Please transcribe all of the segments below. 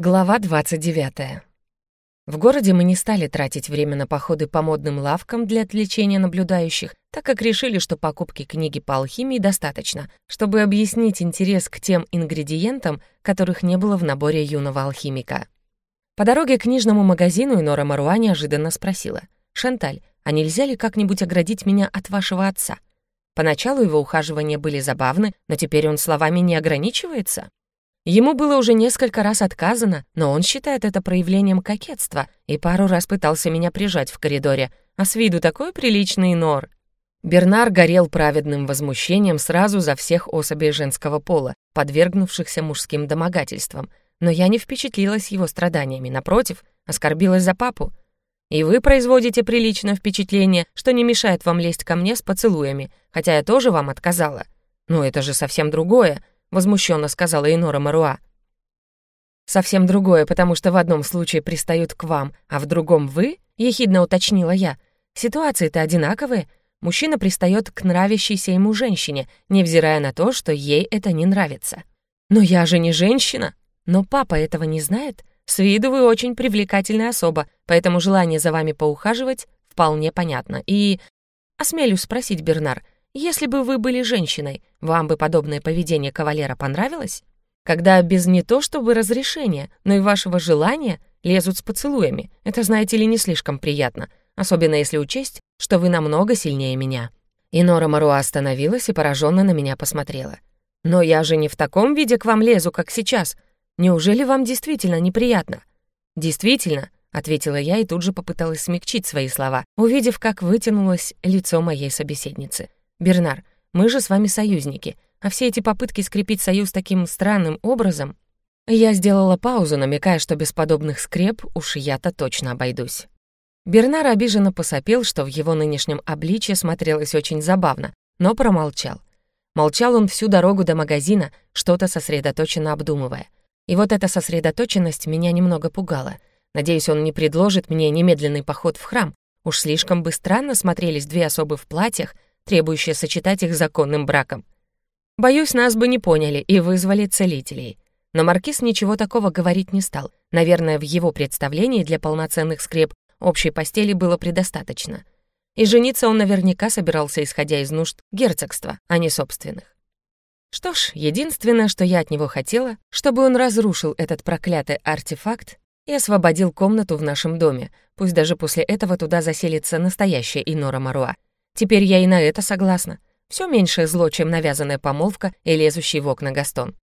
Глава 29. В городе мы не стали тратить время на походы по модным лавкам для отвлечения наблюдающих, так как решили, что покупки книги по алхимии достаточно, чтобы объяснить интерес к тем ингредиентам, которых не было в наборе юного алхимика. По дороге к книжному магазину Инора Маруа неожиданно спросила, «Шанталь, а нельзя ли как-нибудь оградить меня от вашего отца?» Поначалу его ухаживания были забавны, но теперь он словами не ограничивается. Ему было уже несколько раз отказано, но он считает это проявлением кокетства и пару раз пытался меня прижать в коридоре, а с виду такой приличный нор. Бернар горел праведным возмущением сразу за всех особей женского пола, подвергнувшихся мужским домогательствам, но я не впечатлилась его страданиями, напротив, оскорбилась за папу. И вы производите приличное впечатление, что не мешает вам лезть ко мне с поцелуями, хотя я тоже вам отказала. Но это же совсем другое —— возмущенно сказала Инора Маруа. «Совсем другое, потому что в одном случае пристают к вам, а в другом вы?» — ехидно уточнила я. «Ситуации-то одинаковые. Мужчина пристает к нравящейся ему женщине, невзирая на то, что ей это не нравится. Но я же не женщина. Но папа этого не знает. С виду вы очень привлекательная особа, поэтому желание за вами поухаживать вполне понятно. И... Осмелюсь спросить, Бернар, — если бы вы были женщиной, вам бы подобное поведение кавалера понравилось? Когда без не то чтобы разрешения, но и вашего желания лезут с поцелуями, это, знаете ли, не слишком приятно, особенно если учесть, что вы намного сильнее меня». И Нора Маруа остановилась и пораженно на меня посмотрела. «Но я же не в таком виде к вам лезу, как сейчас. Неужели вам действительно неприятно?» «Действительно», — ответила я и тут же попыталась смягчить свои слова, увидев, как вытянулось лицо моей собеседницы. Бернар, мы же с вами союзники, а все эти попытки скрепить союз таким странным образом... Я сделала паузу, намекая, что без подобных скреп уж я-то точно обойдусь. Бернар обиженно посопел, что в его нынешнем обличье смотрелось очень забавно, но промолчал. Молчал он всю дорогу до магазина, что-то сосредоточенно обдумывая. И вот эта сосредоточенность меня немного пугала. Надеюсь, он не предложит мне немедленный поход в храм. Уж слишком бы странно смотрелись две особы в платьях, требующее сочетать их законным браком. Боюсь, нас бы не поняли и вызвали целителей. Но Маркиз ничего такого говорить не стал. Наверное, в его представлении для полноценных скреп общей постели было предостаточно. И жениться он наверняка собирался, исходя из нужд герцогства, а не собственных. Что ж, единственное, что я от него хотела, чтобы он разрушил этот проклятый артефакт и освободил комнату в нашем доме, пусть даже после этого туда заселится настоящая Инора Маруа. Теперь я и на это согласна. Все меньшее зло, чем навязанная помолвка и лезущий в окна Гастон.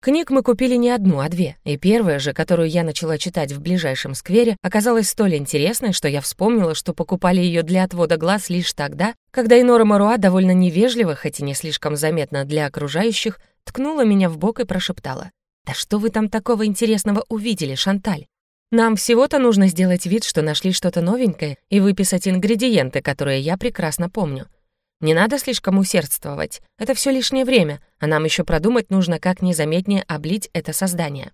Книг мы купили не одну, а две, и первая же, которую я начала читать в ближайшем сквере, оказалась столь интересной, что я вспомнила, что покупали ее для отвода глаз лишь тогда, когда Инора Маруа довольно невежливо, хоть и не слишком заметно для окружающих, ткнула меня в бок и прошептала. «Да что вы там такого интересного увидели, Шанталь? Нам всего-то нужно сделать вид, что нашли что-то новенькое, и выписать ингредиенты, которые я прекрасно помню. Не надо слишком усердствовать, это все лишнее время, а нам еще продумать нужно, как незаметнее облить это создание.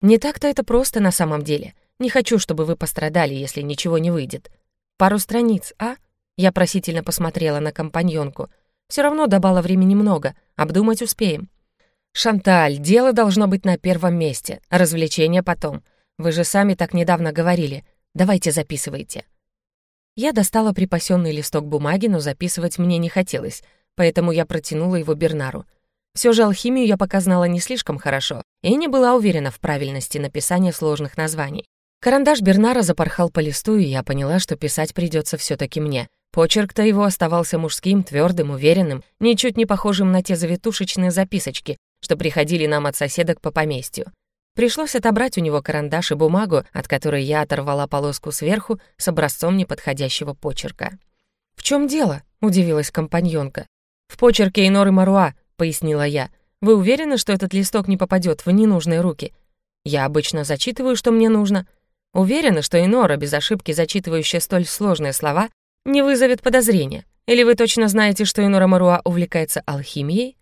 Не так-то это просто на самом деле. Не хочу, чтобы вы пострадали, если ничего не выйдет. Пару страниц, а? Я просительно посмотрела на компаньонку. Все равно до бала времени много, обдумать успеем. Шанталь, дело должно быть на первом месте, развлечения потом — вы же сами так недавно говорили. Давайте записывайте». Я достала припасенный листок бумаги, но записывать мне не хотелось, поэтому я протянула его Бернару. Все же алхимию я пока знала не слишком хорошо и не была уверена в правильности написания сложных названий. Карандаш Бернара запорхал по листу, и я поняла, что писать придется все таки мне. Почерк-то его оставался мужским, твердым, уверенным, ничуть не похожим на те завитушечные записочки, что приходили нам от соседок по поместью. Пришлось отобрать у него карандаш и бумагу, от которой я оторвала полоску сверху с образцом неподходящего почерка. «В чем дело?» — удивилась компаньонка. «В почерке Иноры Маруа», — пояснила я. «Вы уверены, что этот листок не попадет в ненужные руки? Я обычно зачитываю, что мне нужно. Уверена, что Инора, без ошибки зачитывающая столь сложные слова, не вызовет подозрения. Или вы точно знаете, что Инора Маруа увлекается алхимией?»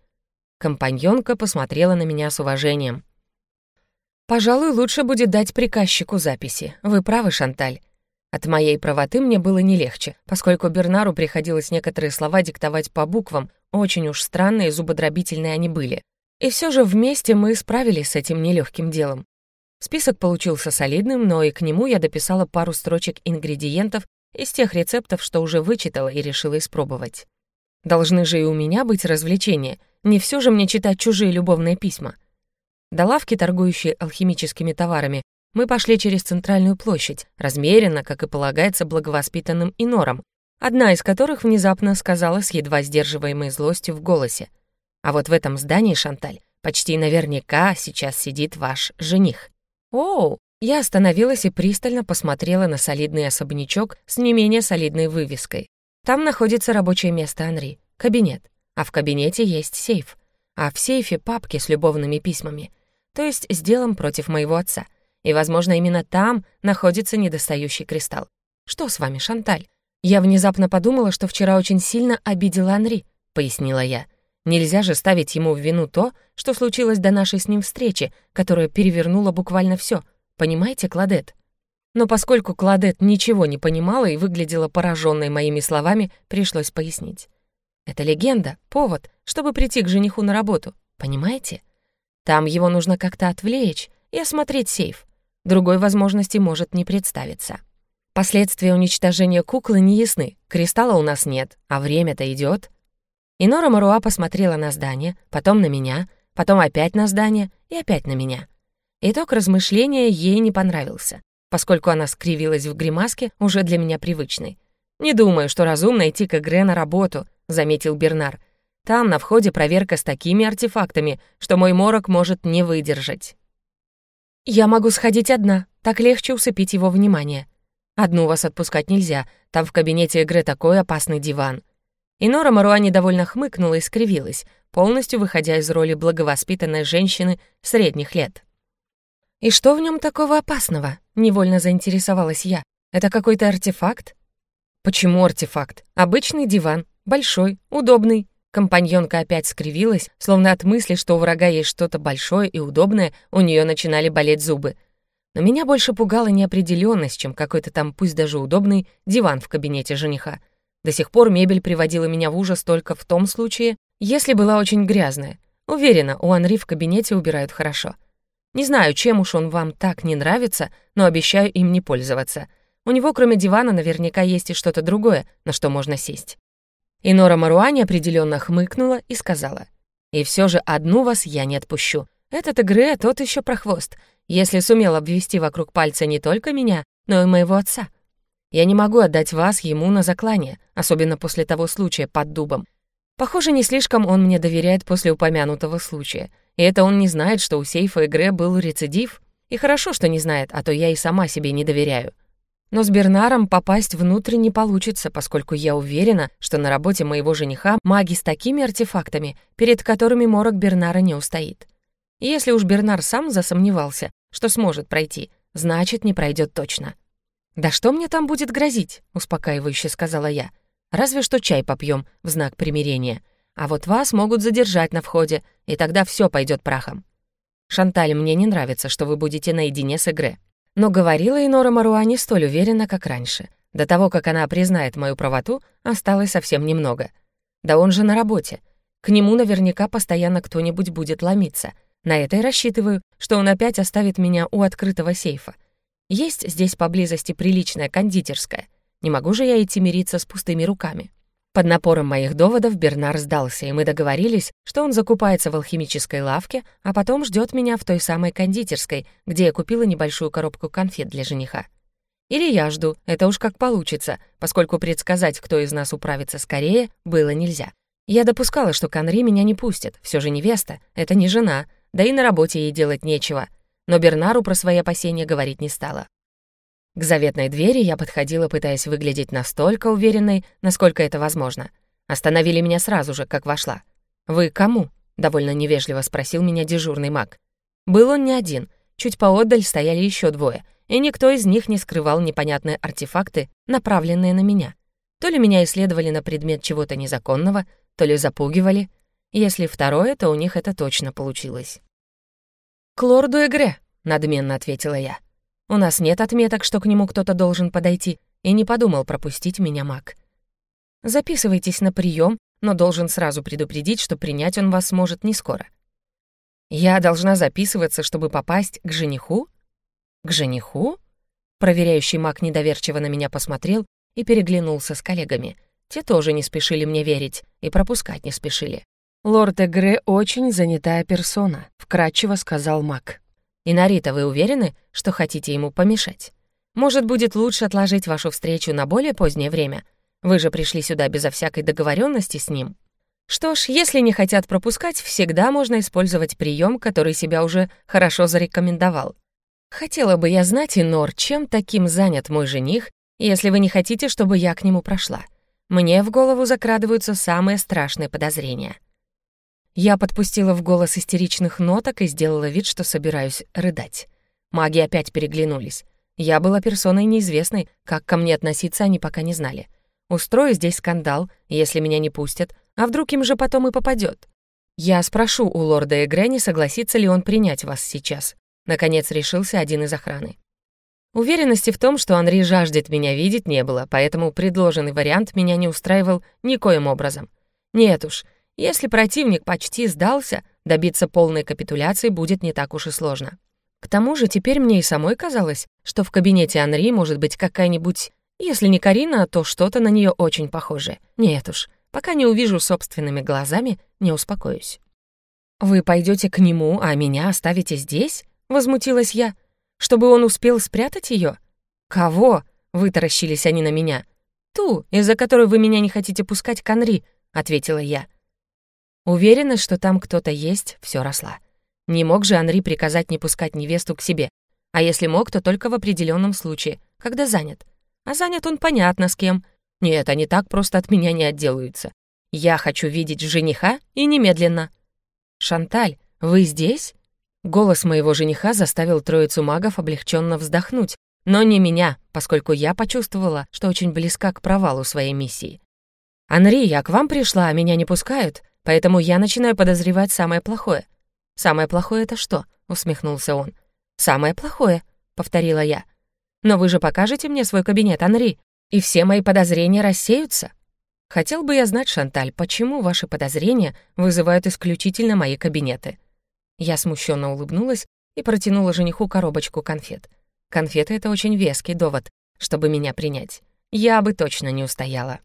Компаньонка посмотрела на меня с уважением. Пожалуй, лучше будет дать приказчику записи. Вы правы, Шанталь. От моей правоты мне было не легче, поскольку Бернару приходилось некоторые слова диктовать по буквам, очень уж странные и зубодробительные они были. И все же вместе мы справились с этим нелегким делом. Список получился солидным, но и к нему я дописала пару строчек ингредиентов из тех рецептов, что уже вычитала и решила испробовать. Должны же и у меня быть развлечения, не все же мне читать чужие любовные письма. До лавки, торгующей алхимическими товарами, мы пошли через центральную площадь, размеренно, как и полагается благовоспитанным инорам, одна из которых внезапно сказала с едва сдерживаемой злостью в голосе. «А вот в этом здании, Шанталь, почти наверняка сейчас сидит ваш жених». «Оу!» Я остановилась и пристально посмотрела на солидный особнячок с не менее солидной вывеской. Там находится рабочее место Анри, кабинет, а в кабинете есть сейф, а в сейфе папки с любовными письмами, то есть с делом против моего отца. И, возможно, именно там находится недостающий кристалл. Что с вами, Шанталь? Я внезапно подумала, что вчера очень сильно обидела Анри, пояснила я. Нельзя же ставить ему в вину то, что случилось до нашей с ним встречи, которая перевернула буквально все. Понимаете, Кладет? Но поскольку Кладет ничего не понимала и выглядела пораженной моими словами, пришлось пояснить. Это легенда, повод, чтобы прийти к жениху на работу, понимаете? Там его нужно как-то отвлечь и осмотреть сейф. Другой возможности может не представиться. Последствия уничтожения куклы не ясны, кристалла у нас нет, а время-то идет. И Нора Маруа посмотрела на здание, потом на меня, потом опять на здание и опять на меня. Итог размышления ей не понравился, поскольку она скривилась в гримаске, уже для меня привычной. «Не думаю, что разумно идти к Игре на работу», — заметил Бернар. «Там на входе проверка с такими артефактами, что мой морок может не выдержать». «Я могу сходить одна, так легче усыпить его внимание. Одну вас отпускать нельзя, там в кабинете игры такой опасный диван». И Нора Маруа недовольно хмыкнула и скривилась, полностью выходя из роли благовоспитанной женщины средних лет. «И что в нем такого опасного?» — невольно заинтересовалась я. «Это какой-то артефакт?» «Почему артефакт? Обычный диван, большой, удобный». Компаньонка опять скривилась, словно от мысли, что у врага есть что-то большое и удобное, у нее начинали болеть зубы. Но меня больше пугала неопределенность, чем какой-то там, пусть даже удобный, диван в кабинете жениха. До сих пор мебель приводила меня в ужас только в том случае, если была очень грязная. Уверена, у Анри в кабинете убирают хорошо. Не знаю, чем уж он вам так не нравится, но обещаю им не пользоваться. У него кроме дивана наверняка есть и что-то другое, на что можно сесть. И Нора Маруани определенно хмыкнула и сказала, «И все же одну вас я не отпущу. Этот Игре тот еще прохвост, если сумел обвести вокруг пальца не только меня, но и моего отца. Я не могу отдать вас ему на заклание, особенно после того случая под дубом. Похоже, не слишком он мне доверяет после упомянутого случая. И это он не знает, что у сейфа Игре был рецидив. И хорошо, что не знает, а то я и сама себе не доверяю. Но с Бернаром попасть внутрь не получится, поскольку я уверена, что на работе моего жениха маги с такими артефактами, перед которыми морок Бернара не устоит. И если уж Бернар сам засомневался, что сможет пройти, значит, не пройдет точно. «Да что мне там будет грозить?» — успокаивающе сказала я. «Разве что чай попьем в знак примирения. А вот вас могут задержать на входе, и тогда все пойдет прахом. Шанталь, мне не нравится, что вы будете наедине с Игре. Но говорила Инора Маруа не столь уверенно, как раньше. До того, как она признает мою правоту, осталось совсем немного. Да он же на работе. К нему наверняка постоянно кто-нибудь будет ломиться. На это и рассчитываю, что он опять оставит меня у открытого сейфа. Есть здесь поблизости приличная кондитерская. Не могу же я идти мириться с пустыми руками. Под напором моих доводов Бернар сдался, и мы договорились, что он закупается в алхимической лавке, а потом ждет меня в той самой кондитерской, где я купила небольшую коробку конфет для жениха. Или я жду, это уж как получится, поскольку предсказать, кто из нас управится скорее, было нельзя. Я допускала, что Конри меня не пустит, все же невеста, это не жена, да и на работе ей делать нечего. Но Бернару про свои опасения говорить не стала. К заветной двери я подходила, пытаясь выглядеть настолько уверенной, насколько это возможно. Остановили меня сразу же, как вошла. «Вы кому?» — довольно невежливо спросил меня дежурный маг. Был он не один, чуть поодаль стояли еще двое, и никто из них не скрывал непонятные артефакты, направленные на меня. То ли меня исследовали на предмет чего-то незаконного, то ли запугивали. Если второе, то у них это точно получилось. «К лорду Эгре», — надменно ответила я. У нас нет отметок, что к нему кто-то должен подойти, и не подумал пропустить меня маг. Записывайтесь на прием, но должен сразу предупредить, что принять он вас сможет не скоро. Я должна записываться, чтобы попасть к жениху? К жениху? Проверяющий маг недоверчиво на меня посмотрел и переглянулся с коллегами. Те тоже не спешили мне верить и пропускать не спешили. «Лорд Эгре очень занятая персона», — вкратчиво сказал маг. «Инарита, вы уверены, что хотите ему помешать? Может, будет лучше отложить вашу встречу на более позднее время? Вы же пришли сюда безо всякой договоренности с ним». Что ж, если не хотят пропускать, всегда можно использовать прием, который себя уже хорошо зарекомендовал. Хотела бы я знать, Инор, чем таким занят мой жених, если вы не хотите, чтобы я к нему прошла. Мне в голову закрадываются самые страшные подозрения. Я подпустила в голос истеричных ноток и сделала вид, что собираюсь рыдать. Маги опять переглянулись. Я была персоной неизвестной, как ко мне относиться они пока не знали. Устрою здесь скандал, если меня не пустят, а вдруг им же потом и попадет. Я спрошу у лорда Эгре, не согласится ли он принять вас сейчас. Наконец решился один из охраны. Уверенности в том, что Анри жаждет меня видеть, не было, поэтому предложенный вариант меня не устраивал никоим образом. Нет уж, если противник почти сдался, добиться полной капитуляции будет не так уж и сложно. К тому же теперь мне и самой казалось, что в кабинете Анри может быть какая-нибудь, если не Карина, то что-то на нее очень похожее. Нет уж, Пока не увижу собственными глазами, не успокоюсь. «Вы пойдете к нему, а меня оставите здесь?» — возмутилась я. «Чтобы он успел спрятать ее?» «Кого?» — вытаращились они на меня. «Ту, из-за которой вы меня не хотите пускать к Анри», — ответила я. Уверена, что там кто-то есть, все росла. Не мог же Анри приказать не пускать невесту к себе. А если мог, то только в определенном случае, когда занят. А занят он понятно с кем — нет, они так просто от меня не отделаются. Я хочу видеть жениха и немедленно. «Шанталь, вы здесь?» Голос моего жениха заставил троицу магов облегченно вздохнуть, но не меня, поскольку я почувствовала, что очень близка к провалу своей миссии. «Анри, я к вам пришла, а меня не пускают, поэтому я начинаю подозревать самое плохое». «Самое плохое — это что?» — усмехнулся он. «Самое плохое», — повторила я. «Но вы же покажете мне свой кабинет, Анри, и все мои подозрения рассеются? Хотел бы я знать, Шанталь, почему ваши подозрения вызывают исключительно мои кабинеты?» Я смущенно улыбнулась и протянула жениху коробочку конфет. Конфеты — это очень веский довод, чтобы меня принять. Я бы точно не устояла.